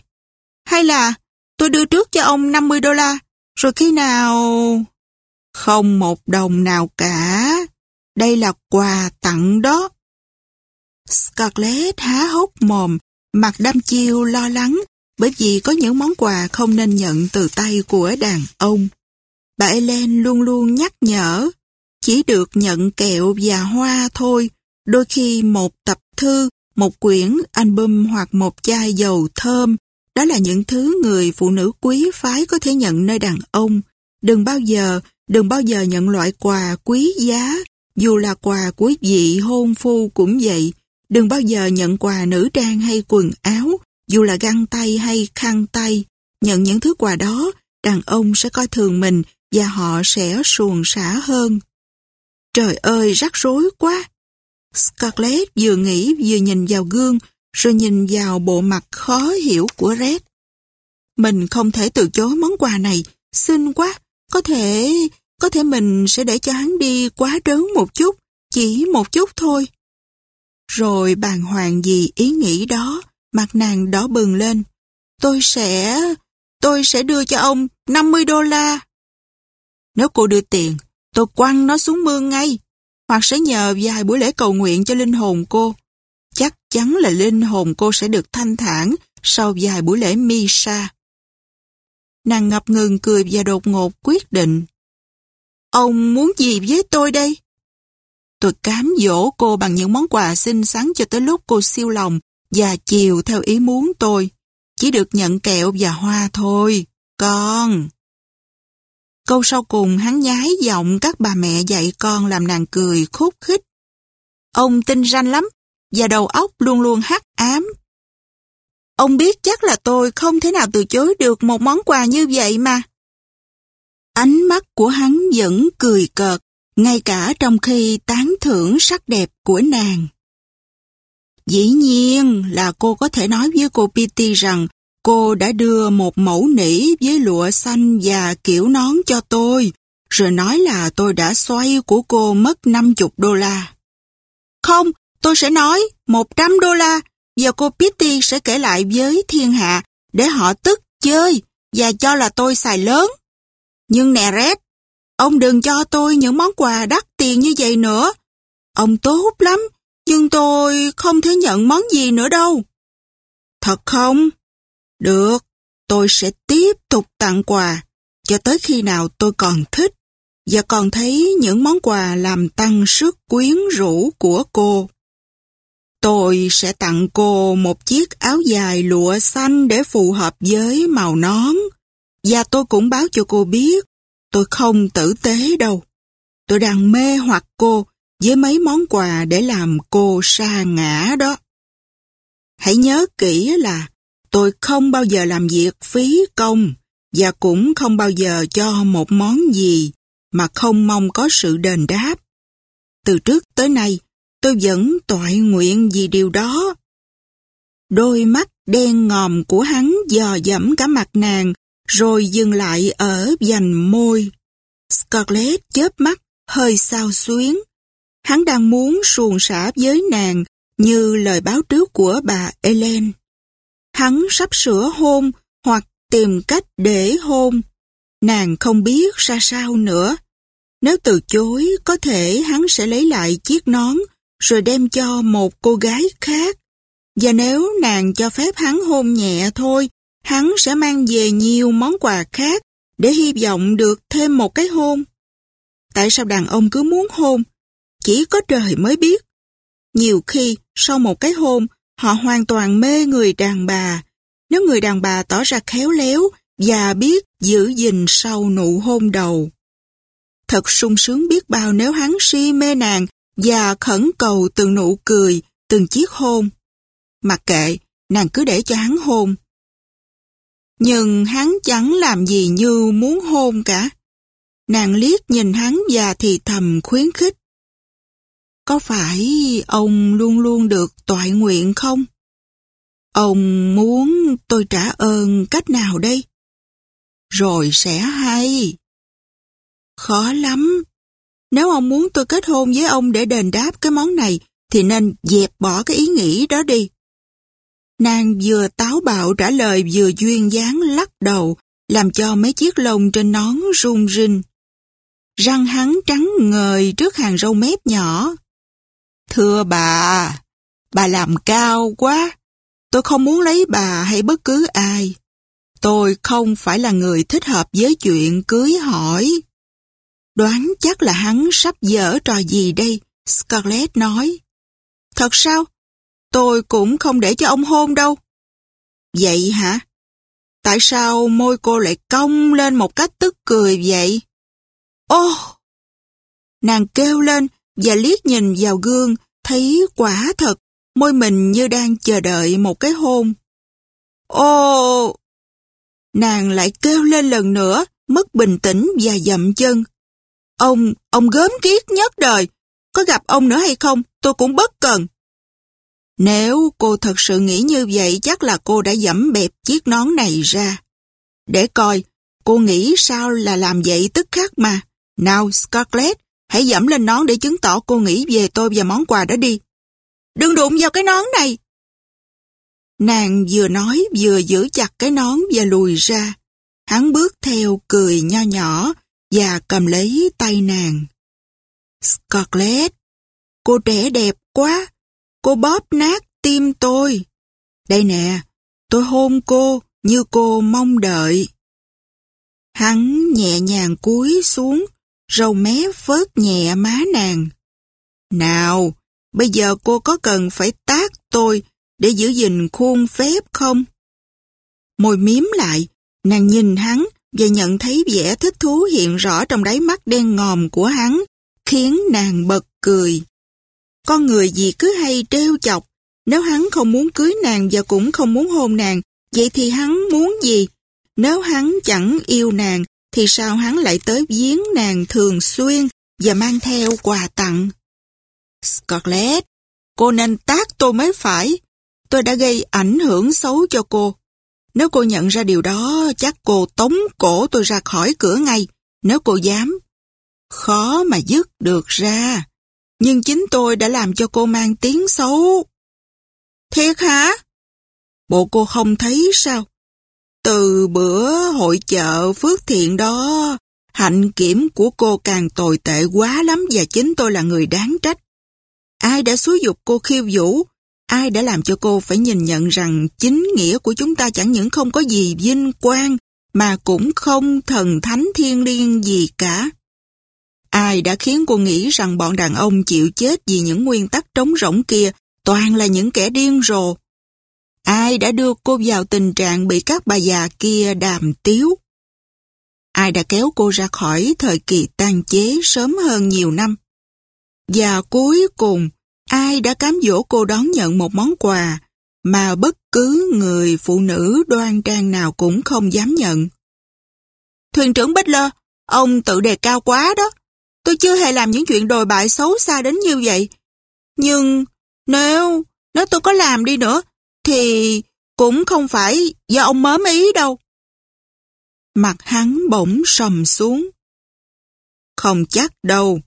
[SPEAKER 1] Hay là tôi đưa trước cho ông 50 đô la, rồi khi nào... Không một đồng nào cả. Đây là quà tặng đó. Scarlett há hốc mồm, mặt đăm chiêu lo lắng bởi vì có những món quà không nên nhận từ tay của đàn ông. Bà Ellen luôn luôn nhắc nhở, chỉ được nhận kẹo và hoa thôi, đôi khi một tập thư một quyển album hoặc một chai dầu thơm, đó là những thứ người phụ nữ quý phái có thể nhận nơi đàn ông. Đừng bao giờ, đừng bao giờ nhận loại quà quý giá, dù là quà của vị hôn phu cũng vậy. Đừng bao giờ nhận quà nữ trang hay quần áo, dù là găng tay hay khăn tay. Nhận những thứ quà đó đàn ông sẽ coi thường mình và họ sẽ suồng xả hơn. Trời ơi, rắc rối quá. Scarlett vừa nghĩ vừa nhìn vào gương, rồi nhìn vào bộ mặt khó hiểu của Red. Mình không thể từ chối món quà này, xinh quá, có thể, có thể mình sẽ để cho hắn đi quá đớn một chút, chỉ một chút thôi. Rồi bàn hoàng gì ý nghĩ đó, mặt nàng đỏ bừng lên. Tôi sẽ, tôi sẽ đưa cho ông 50 đô la. Nếu cô đưa tiền, tôi quăng nó xuống mương ngay, hoặc sẽ nhờ vài buổi lễ cầu nguyện cho linh hồn cô. Chắc chắn là linh hồn cô sẽ được thanh thản sau vài buổi lễ Misa. Nàng ngập ngừng cười và đột ngột quyết định. Ông muốn gì với tôi đây? Tôi cám dỗ cô bằng những món quà xinh xắn cho tới lúc cô siêu lòng và chiều theo ý muốn tôi. Chỉ được nhận kẹo và hoa thôi, con. Câu sau cùng hắn nhái giọng các bà mẹ dạy con làm nàng cười khúc khích. Ông tinh ranh lắm, và đầu óc luôn luôn hắc ám. Ông biết chắc là tôi không thể nào từ chối được một món quà như vậy mà. Ánh mắt của hắn vẫn cười cợt, ngay cả trong khi tán thưởng sắc đẹp của nàng. Dĩ nhiên là cô có thể nói với cô Petey rằng cô đã đưa một mẫu nỉ với lụa xanh và kiểu nón cho tôi, rồi nói là tôi đã xoay của cô mất 50 đô la. Không, tôi sẽ nói 100 đô la và cô Pitty sẽ kể lại với thiên hạ để họ tức chơi và cho là tôi xài lớn. Nhưng nè Red, ông đừng cho tôi những món quà đắt tiền như vậy nữa. Ông tốt lắm, nhưng tôi không thể nhận món gì nữa đâu. Thật không? Được, tôi sẽ tiếp tục tặng quà cho tới khi nào tôi còn thích và còn thấy những món quà làm tăng sức quyến rũ của cô. Tôi sẽ tặng cô một chiếc áo dài lụa xanh để phù hợp với màu nón. Và tôi cũng báo cho cô biết, tôi không tử tế đâu. Tôi đang mê hoặc cô với mấy món quà để làm cô sa ngã đó. Hãy nhớ kỹ là tôi không bao giờ làm việc phí công và cũng không bao giờ cho một món gì mà không mong có sự đền đáp. Từ trước tới nay, tôi vẫn toại nguyện vì điều đó. Đôi mắt đen ngòm của hắn dò dẫm cả mặt nàng, rồi dừng lại ở dành môi. Scarlett chớp mắt, hơi sao xuyến. Hắn đang muốn suồn xả với nàng như lời báo trước của bà Ellen. Hắn sắp sửa hôn hoặc tìm cách để hôn. Nàng không biết ra sao nữa. Nếu từ chối, có thể hắn sẽ lấy lại chiếc nón rồi đem cho một cô gái khác. Và nếu nàng cho phép hắn hôn nhẹ thôi, hắn sẽ mang về nhiều món quà khác để hy vọng được thêm một cái hôn. Tại sao đàn ông cứ muốn hôn? Chỉ có trời mới biết. Nhiều khi, sau một cái hôn, họ hoàn toàn mê người đàn bà. Nếu người đàn bà tỏ ra khéo léo và biết giữ gìn sau nụ hôn đầu. Thật sung sướng biết bao nếu hắn si mê nàng và khẩn cầu từng nụ cười, từng chiếc hôn. Mặc kệ, nàng cứ để cho hắn hôn. Nhưng hắn chẳng làm gì như muốn hôn cả. Nàng liếc nhìn hắn và thì thầm khuyến khích. Có phải ông luôn luôn được toại nguyện không? Ông muốn tôi trả ơn cách nào đây? Rồi sẽ hay. Khó lắm, nếu ông muốn tôi kết hôn với ông để đền đáp cái món này, thì nên dẹp bỏ cái ý nghĩ đó đi. Nàng vừa táo bạo trả lời vừa duyên dáng lắc đầu, làm cho mấy chiếc lông trên nón rung rinh. Răng hắn trắng ngời trước hàng râu mép nhỏ. Thưa bà, bà làm cao quá. Tôi không muốn lấy bà hay bất cứ ai. Tôi không phải là người thích hợp với chuyện cưới hỏi. Đoán chắc là hắn sắp dở trò gì đây, Scarlett nói. Thật sao? Tôi cũng không để cho ông hôn đâu. Vậy hả? Tại sao môi cô lại cong lên một cách tức cười vậy? Ô! Nàng kêu lên và liếc nhìn vào gương, thấy quả thật, môi mình như đang chờ đợi một cái hôn. Ô! nàng lại kêu lên lần nữa, mất bình tĩnh và dậm chân. Ông, ông gớm kiết nhất đời, có gặp ông nữa hay không, tôi cũng bất cần. Nếu cô thật sự nghĩ như vậy chắc là cô đã dẫm bẹp chiếc nón này ra. Để coi, cô nghĩ sao là làm vậy tức khắc mà. Nào Scarlett, hãy dẫm lên nón để chứng tỏ cô nghĩ về tôi và món quà đó đi. Đừng đụng vào cái nón này. Nàng vừa nói vừa giữ chặt cái nón và lùi ra. Hắn bước theo cười nho nhỏ và cầm lấy tay nàng. Scarlett, cô trẻ đẹp quá, cô bóp nát tim tôi. Đây nè, tôi hôn cô như cô mong đợi. Hắn nhẹ nhàng cúi xuống, râu mé phớt nhẹ má nàng. Nào, bây giờ cô có cần phải tác tôi để giữ gìn khuôn phép không? Môi miếm lại, nàng nhìn hắn và nhận thấy vẻ thích thú hiện rõ trong đáy mắt đen ngòm của hắn, khiến nàng bật cười. Con người gì cứ hay trêu chọc, nếu hắn không muốn cưới nàng và cũng không muốn hôn nàng, vậy thì hắn muốn gì? Nếu hắn chẳng yêu nàng, thì sao hắn lại tới viếng nàng thường xuyên và mang theo quà tặng? Scarlett, cô nên tác tôi mới phải. Tôi đã gây ảnh hưởng xấu cho cô. Nếu cô nhận ra điều đó, chắc cô tống cổ tôi ra khỏi cửa ngay, nếu cô dám. Khó mà dứt được ra. Nhưng chính tôi đã làm cho cô mang tiếng xấu. Thiệt hả? Bộ cô không thấy sao? Từ bữa hội chợ phước thiện đó, hạnh kiểm của cô càng tồi tệ quá lắm và chính tôi là người đáng trách. Ai đã xúi dục cô khiêu vũ? Ai đã làm cho cô phải nhìn nhận rằng chính nghĩa của chúng ta chẳng những không có gì vinh quang mà cũng không thần thánh thiên liêng gì cả? Ai đã khiến cô nghĩ rằng bọn đàn ông chịu chết vì những nguyên tắc trống rỗng kia toàn là những kẻ điên rồ? Ai đã đưa cô vào tình trạng bị các bà già kia đàm tiếu? Ai đã kéo cô ra khỏi thời kỳ tan chế sớm hơn nhiều năm? Và cuối cùng, ai đã cám dỗ cô đón nhận một món quà mà bất cứ người phụ nữ đoan trang nào cũng không dám nhận? Thuyền trưởng Butler, ông tự đề cao quá đó. Tôi chưa hề làm những chuyện đồi bại xấu xa đến như vậy. Nhưng nếu, nếu tôi có làm đi nữa, thì cũng không phải do ông mớm ý đâu. Mặt hắn bỗng sầm xuống. Không chắc đâu.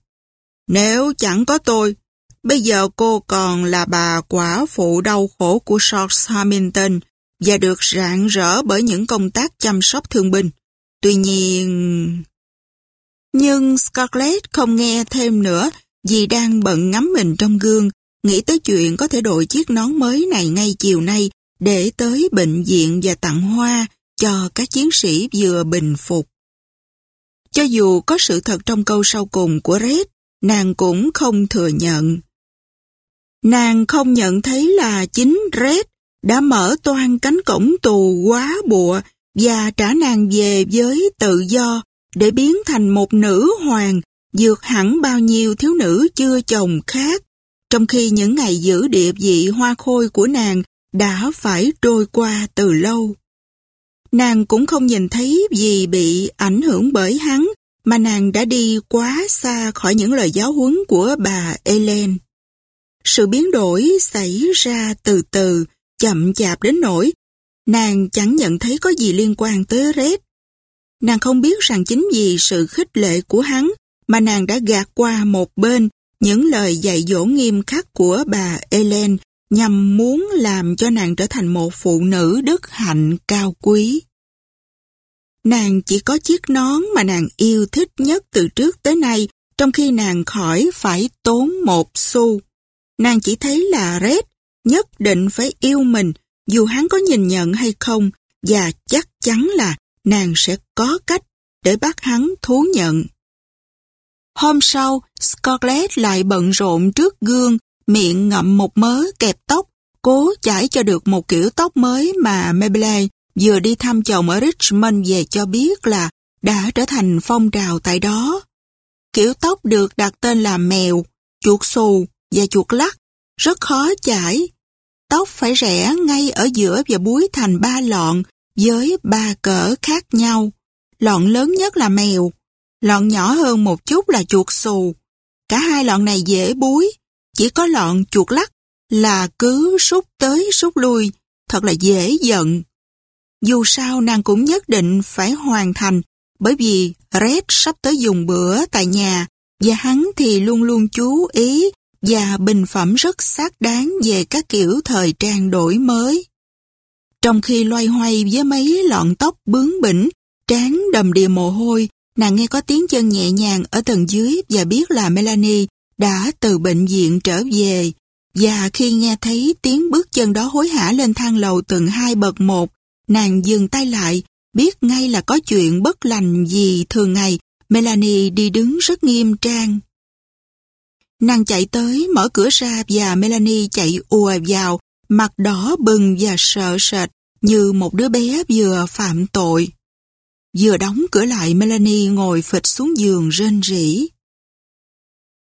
[SPEAKER 1] Nếu chẳng có tôi, bây giờ cô còn là bà quả phụ đau khổ của George Hamilton và được rạng rỡ bởi những công tác chăm sóc thương binh. Tuy nhiên... Nhưng Scarlett không nghe thêm nữa vì đang bận ngắm mình trong gương nghĩ tới chuyện có thể đội chiếc nón mới này ngay chiều nay để tới bệnh viện và tặng hoa cho các chiến sĩ vừa bình phục. Cho dù có sự thật trong câu sau cùng của Red, nàng cũng không thừa nhận. Nàng không nhận thấy là chính Red đã mở toan cánh cổng tù quá bụa và trả nàng về với tự do để biến thành một nữ hoàng dược hẳn bao nhiêu thiếu nữ chưa chồng khác trong khi những ngày giữ địa vị hoa khôi của nàng đã phải trôi qua từ lâu. Nàng cũng không nhìn thấy gì bị ảnh hưởng bởi hắn mà nàng đã đi quá xa khỏi những lời giáo huấn của bà Ellen. Sự biến đổi xảy ra từ từ, chậm chạp đến nỗi nàng chẳng nhận thấy có gì liên quan tới Red. Nàng không biết rằng chính vì sự khích lệ của hắn mà nàng đã gạt qua một bên những lời dạy dỗ nghiêm khắc của bà Ellen nhằm muốn làm cho nàng trở thành một phụ nữ đức hạnh cao quý. Nàng chỉ có chiếc nón mà nàng yêu thích nhất từ trước tới nay, trong khi nàng khỏi phải tốn một xu. Nàng chỉ thấy là Red nhất định phải yêu mình, dù hắn có nhìn nhận hay không, và chắc chắn là nàng sẽ có cách để bắt hắn thú nhận. Hôm sau, Scarlett lại bận rộn trước gương, miệng ngậm một mớ kẹp tóc, cố chải cho được một kiểu tóc mới mà Maybelline vừa đi thăm chồng ở Richmond về cho biết là đã trở thành phong trào tại đó. Kiểu tóc được đặt tên là mèo, chuột xù và chuột lắc, rất khó chải. Tóc phải rẽ ngay ở giữa và búi thành ba lọn, với ba cỡ khác nhau. Lọn lớn nhất là mèo, lọn nhỏ hơn một chút là chuột xù. Cả hai lọn này dễ búi, chỉ có lọn chuột lắc là cứ sút tới sút lui, thật là dễ giận. Dù sao nàng cũng nhất định phải hoàn thành bởi vì Red sắp tới dùng bữa tại nhà và hắn thì luôn luôn chú ý và bình phẩm rất xác đáng về các kiểu thời trang đổi mới. Trong khi loay hoay với mấy lọn tóc bướng bỉnh, trán đầm đìa mồ hôi, nàng nghe có tiếng chân nhẹ nhàng ở tầng dưới và biết là Melanie đã từ bệnh viện trở về. Và khi nghe thấy tiếng bước chân đó hối hả lên thang lầu tầng hai bậc một, nàng dừng tay lại, biết ngay là có chuyện bất lành gì thường ngày, Melanie đi đứng rất nghiêm trang. Nàng chạy tới, mở cửa ra và Melanie chạy ùa vào, mặt đỏ bừng và sợ sệt như một đứa bé vừa phạm tội. Vừa đóng cửa lại Melanie ngồi phịch xuống giường rên rỉ.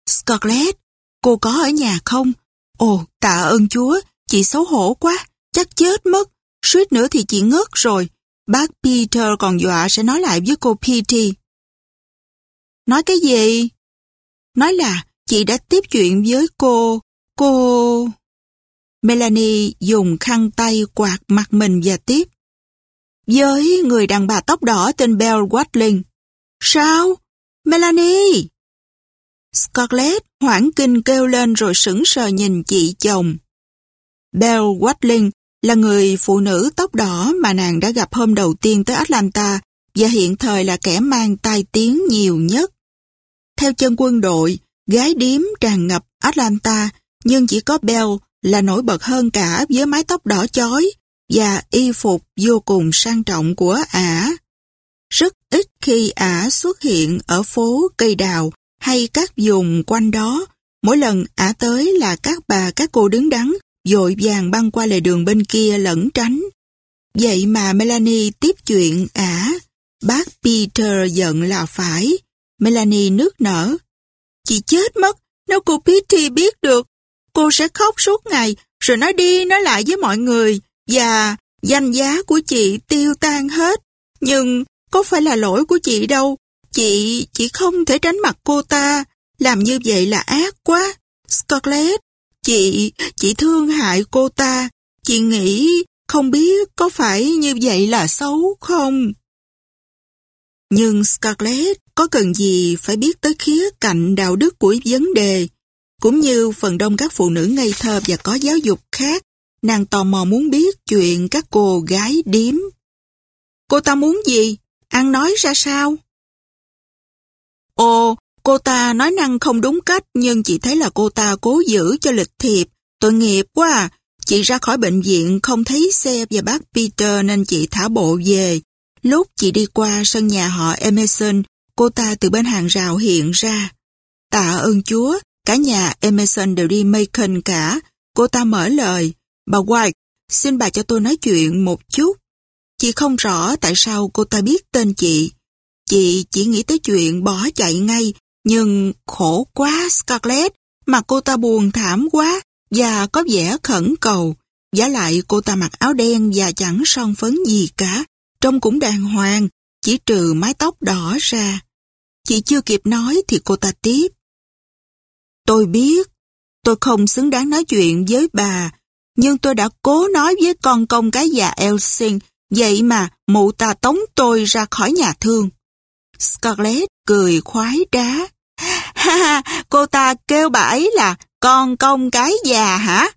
[SPEAKER 1] Scarlett, cô có ở nhà không? Ồ, tạ ơn Chúa, chị xấu hổ quá, chắc chết mất, suýt nữa thì chị ngất rồi. Bác Peter còn dọa sẽ nói lại với cô Petey. Nói cái gì? Nói là chị đã tiếp chuyện với cô, cô... Melanie dùng khăn tay quạt mặt mình và tiếp. Với người đàn bà tóc đỏ tên Belle Watling. Sao? Melanie! Scarlett hoảng kinh kêu lên rồi sững sờ nhìn chị chồng. Belle Watling là người phụ nữ tóc đỏ mà nàng đã gặp hôm đầu tiên tới Atlanta và hiện thời là kẻ mang tai tiếng nhiều nhất. Theo chân quân đội, gái điếm tràn ngập Atlanta nhưng chỉ có Belle là nổi bật hơn cả với mái tóc đỏ chói và y phục vô cùng sang trọng của ả. Rất ít khi ả xuất hiện ở phố cây đào hay các vùng quanh đó, mỗi lần ả tới là các bà các cô đứng đắn, dội vàng băng qua lề đường bên kia lẩn tránh. Vậy mà Melanie tiếp chuyện ả, bác Peter giận là phải. Melanie nước nở. Chị chết mất, nếu cô Petey biết được, cô sẽ khóc suốt ngày, rồi nói đi nói lại với mọi người, và danh giá của chị tiêu tan hết. Nhưng có phải là lỗi của chị đâu, Chị, chỉ không thể tránh mặt cô ta. Làm như vậy là ác quá. Scarlett, chị, chị thương hại cô ta. Chị nghĩ không biết có phải như vậy là xấu không? Nhưng Scarlett có cần gì phải biết tới khía cạnh đạo đức của vấn đề. Cũng như phần đông các phụ nữ ngây thơ và có giáo dục khác, nàng tò mò muốn biết chuyện các cô gái điếm. Cô ta muốn gì? Ăn nói ra sao? Ồ, cô ta nói năng không đúng cách nhưng chị thấy là cô ta cố giữ cho lịch thiệp. Tội nghiệp quá à. Chị ra khỏi bệnh viện không thấy xe và bác Peter nên chị thả bộ về. Lúc chị đi qua sân nhà họ Emerson, cô ta từ bên hàng rào hiện ra. Tạ ơn Chúa, cả nhà Emerson đều đi Macon cả. Cô ta mở lời. Bà White, xin bà cho tôi nói chuyện một chút. Chị không rõ tại sao cô ta biết tên chị. Chị chỉ nghĩ tới chuyện bỏ chạy ngay, nhưng khổ quá Scarlett, mà cô ta buồn thảm quá và có vẻ khẩn cầu. Giả lại cô ta mặc áo đen và chẳng son phấn gì cả, trông cũng đàng hoàng, chỉ trừ mái tóc đỏ ra. Chị chưa kịp nói thì cô ta tiếp. Tôi biết, tôi không xứng đáng nói chuyện với bà, nhưng tôi đã cố nói với con công cái già Elsin vậy mà mụ ta tống tôi ra khỏi nhà thương. Scarlett cười khoái trá. Ha ha, cô ta kêu bà ấy là con công cái già hả?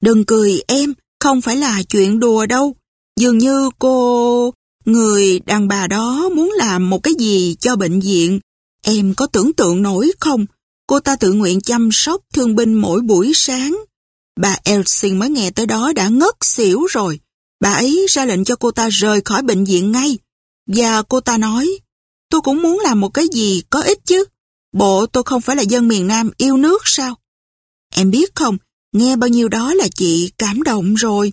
[SPEAKER 1] Đừng cười em, không phải là chuyện đùa đâu. Dường như cô... Người đàn bà đó muốn làm một cái gì cho bệnh viện. Em có tưởng tượng nổi không? Cô ta tự nguyện chăm sóc thương binh mỗi buổi sáng. Bà Elsing mới nghe tới đó đã ngất xỉu rồi. Bà ấy ra lệnh cho cô ta rời khỏi bệnh viện ngay. Và cô ta nói, tôi cũng muốn làm một cái gì có ích chứ. Bộ tôi không phải là dân miền Nam yêu nước sao? Em biết không, nghe bao nhiêu đó là chị cảm động rồi.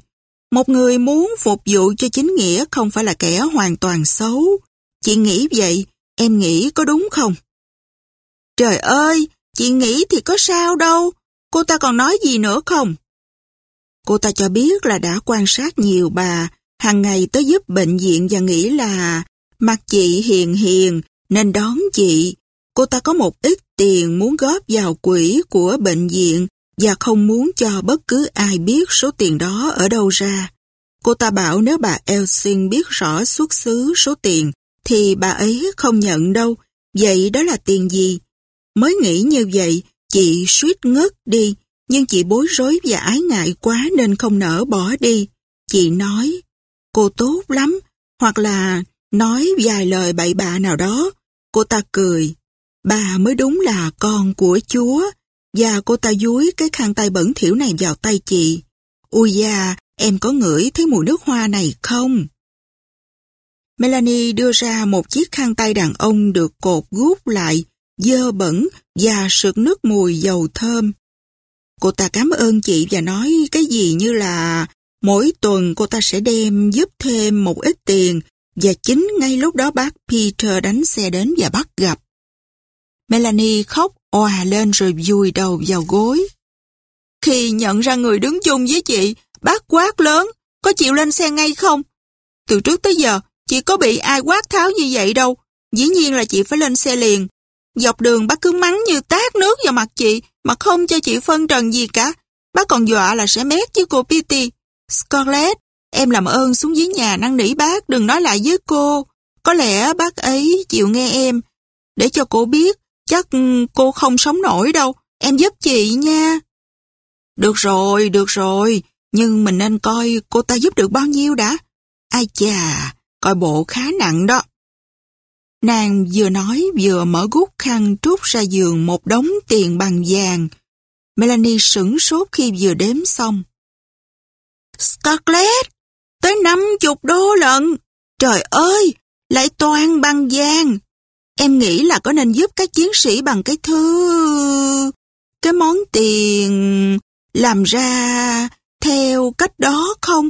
[SPEAKER 1] Một người muốn phục vụ cho chính nghĩa không phải là kẻ hoàn toàn xấu. Chị nghĩ vậy, em nghĩ có đúng không? Trời ơi, chị nghĩ thì có sao đâu. Cô ta còn nói gì nữa không? Cô ta cho biết là đã quan sát nhiều bà hàng ngày tới giúp bệnh viện và nghĩ là mặt chị hiền hiền nên đón chị. Cô ta có một ít tiền muốn góp vào quỹ của bệnh viện và không muốn cho bất cứ ai biết số tiền đó ở đâu ra. Cô ta bảo nếu bà Elsin biết rõ xuất xứ số tiền thì bà ấy không nhận đâu. Vậy đó là tiền gì? Mới nghĩ như vậy, chị suýt ngất đi, nhưng chị bối rối và ái ngại quá nên không nỡ bỏ đi. Chị nói, cô tốt lắm, hoặc là nói vài lời bậy bạ nào đó. Cô ta cười, bà mới đúng là con của Chúa, và cô ta dúi cái khăn tay bẩn thỉu này vào tay chị. Ui da, em có ngửi thấy mùi nước hoa này không? Melanie đưa ra một chiếc khăn tay đàn ông được cột gút lại, dơ bẩn và sượt nước mùi dầu thơm. Cô ta cảm ơn chị và nói cái gì như là mỗi tuần cô ta sẽ đem giúp thêm một ít tiền và chính ngay lúc đó bác Peter đánh xe đến và bắt gặp. Melanie khóc òa lên rồi vùi đầu vào gối. Khi nhận ra người đứng chung với chị, bác quát lớn, có chịu lên xe ngay không? Từ trước tới giờ, chị có bị ai quát tháo như vậy đâu. Dĩ nhiên là chị phải lên xe liền. Dọc đường bác cứ mắng như tát nước vào mặt chị mà không cho chị phân trần gì cả. Bác còn dọa là sẽ mét với cô Pitty. Scarlett, em làm ơn xuống dưới nhà năn nỉ bác đừng nói lại với cô. Có lẽ bác ấy chịu nghe em. Để cho cô biết, chắc ừ, cô không sống nổi đâu. Em giúp chị nha. Được rồi, được rồi. Nhưng mình nên coi cô ta giúp được bao nhiêu đã. Ai chà, coi bộ khá nặng đó. Nàng vừa nói vừa mở gút khăn trút ra giường một đống tiền bằng vàng. Melanie sửng sốt khi vừa đếm xong. Scarlett, tới 50 đô lận. Trời ơi, lại toàn bằng vàng. Em nghĩ là có nên giúp các chiến sĩ bằng cái thứ... Cái món tiền làm ra theo cách đó không?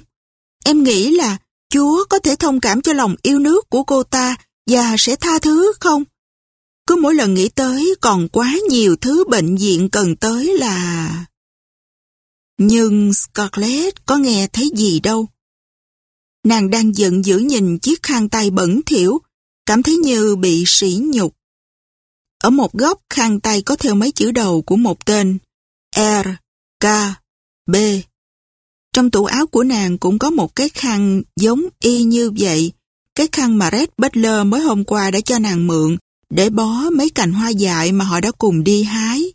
[SPEAKER 1] Em nghĩ là Chúa có thể thông cảm cho lòng yêu nước của cô ta và sẽ tha thứ không? Cứ mỗi lần nghĩ tới còn quá nhiều thứ bệnh viện cần tới là... Nhưng Scarlett có nghe thấy gì đâu. Nàng đang giận dữ nhìn chiếc khăn tay bẩn thỉu, cảm thấy như bị sỉ nhục. Ở một góc khăn tay có theo mấy chữ đầu của một tên R, K, B. Trong tủ áo của nàng cũng có một cái khăn giống y như vậy, cái khăn mà Red Butler mới hôm qua đã cho nàng mượn để bó mấy cành hoa dại mà họ đã cùng đi hái.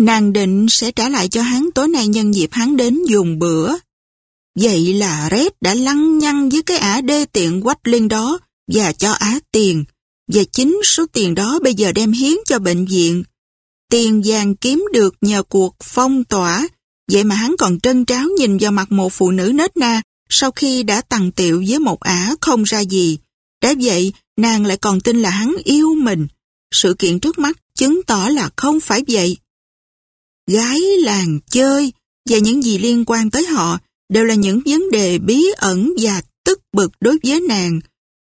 [SPEAKER 1] Nàng định sẽ trả lại cho hắn tối nay nhân dịp hắn đến dùng bữa. Vậy là Red đã lăng nhăng với cái ả đê tiện quách liên đó và cho á tiền. Và chính số tiền đó bây giờ đem hiến cho bệnh viện. Tiền vàng kiếm được nhờ cuộc phong tỏa, vậy mà hắn còn trân tráo nhìn vào mặt một phụ nữ nết na sau khi đã tặng tiệu với một ả không ra gì. Đã vậy, nàng lại còn tin là hắn yêu mình. Sự kiện trước mắt chứng tỏ là không phải vậy. Gái làng chơi và những gì liên quan tới họ đều là những vấn đề bí ẩn và tức bực đối với nàng.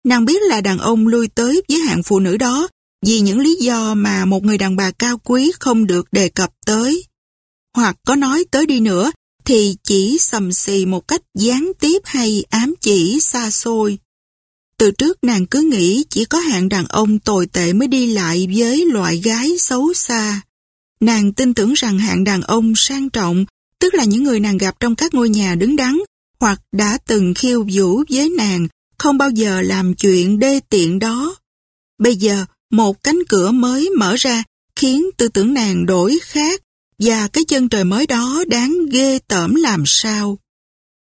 [SPEAKER 1] Nàng biết là đàn ông lui tới với hạng phụ nữ đó vì những lý do mà một người đàn bà cao quý không được đề cập tới. Hoặc có nói tới đi nữa thì chỉ sầm xì một cách gián tiếp hay ám chỉ xa xôi. Từ trước nàng cứ nghĩ chỉ có hạng đàn ông tồi tệ mới đi lại với loại gái xấu xa. Nàng tin tưởng rằng hạng đàn ông sang trọng, tức là những người nàng gặp trong các ngôi nhà đứng đắn, hoặc đã từng khiêu vũ với nàng, không bao giờ làm chuyện đê tiện đó. Bây giờ, một cánh cửa mới mở ra, khiến tư tưởng nàng đổi khác, và cái chân trời mới đó đáng ghê tởm làm sao.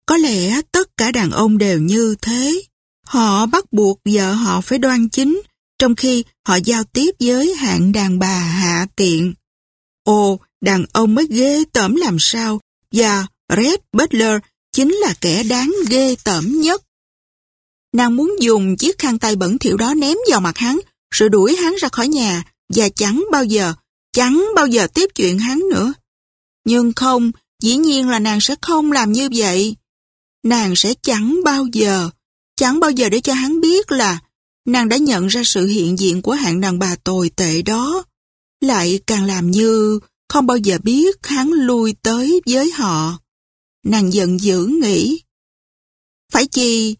[SPEAKER 1] Có lẽ tất cả đàn ông đều như thế. Họ bắt buộc vợ họ phải đoan chính, trong khi họ giao tiếp với hạng đàn bà hạ tiện. Ồ, đàn ông mới ghê tởm làm sao, và Red Butler chính là kẻ đáng ghê tởm nhất. Nàng muốn dùng chiếc khăn tay bẩn thỉu đó ném vào mặt hắn, rồi đuổi hắn ra khỏi nhà, và chẳng bao giờ, chẳng bao giờ tiếp chuyện hắn nữa. Nhưng không, dĩ nhiên là nàng sẽ không làm như vậy. Nàng sẽ chẳng bao giờ, chẳng bao giờ để cho hắn biết là nàng đã nhận ra sự hiện diện của hạng đàn bà tồi tệ đó. Lại càng làm như không bao giờ biết hắn lui tới với họ. Nàng giận dữ nghĩ. Phải chi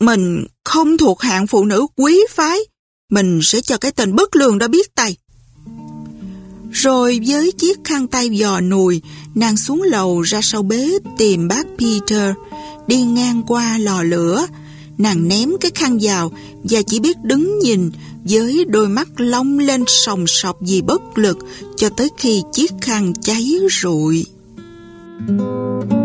[SPEAKER 1] mình không thuộc hạng phụ nữ quý phái, mình sẽ cho cái tên bất lường đó biết tay. Rồi với chiếc khăn tay giò nùi, nàng xuống lầu ra sau bếp tìm bác Peter, đi ngang qua lò lửa. Nàng ném cái khăn vào và chỉ biết đứng nhìn với đôi mắt long lên sòng sọc vì bất lực cho tới khi chiếc khăn cháy rụi. Thank you.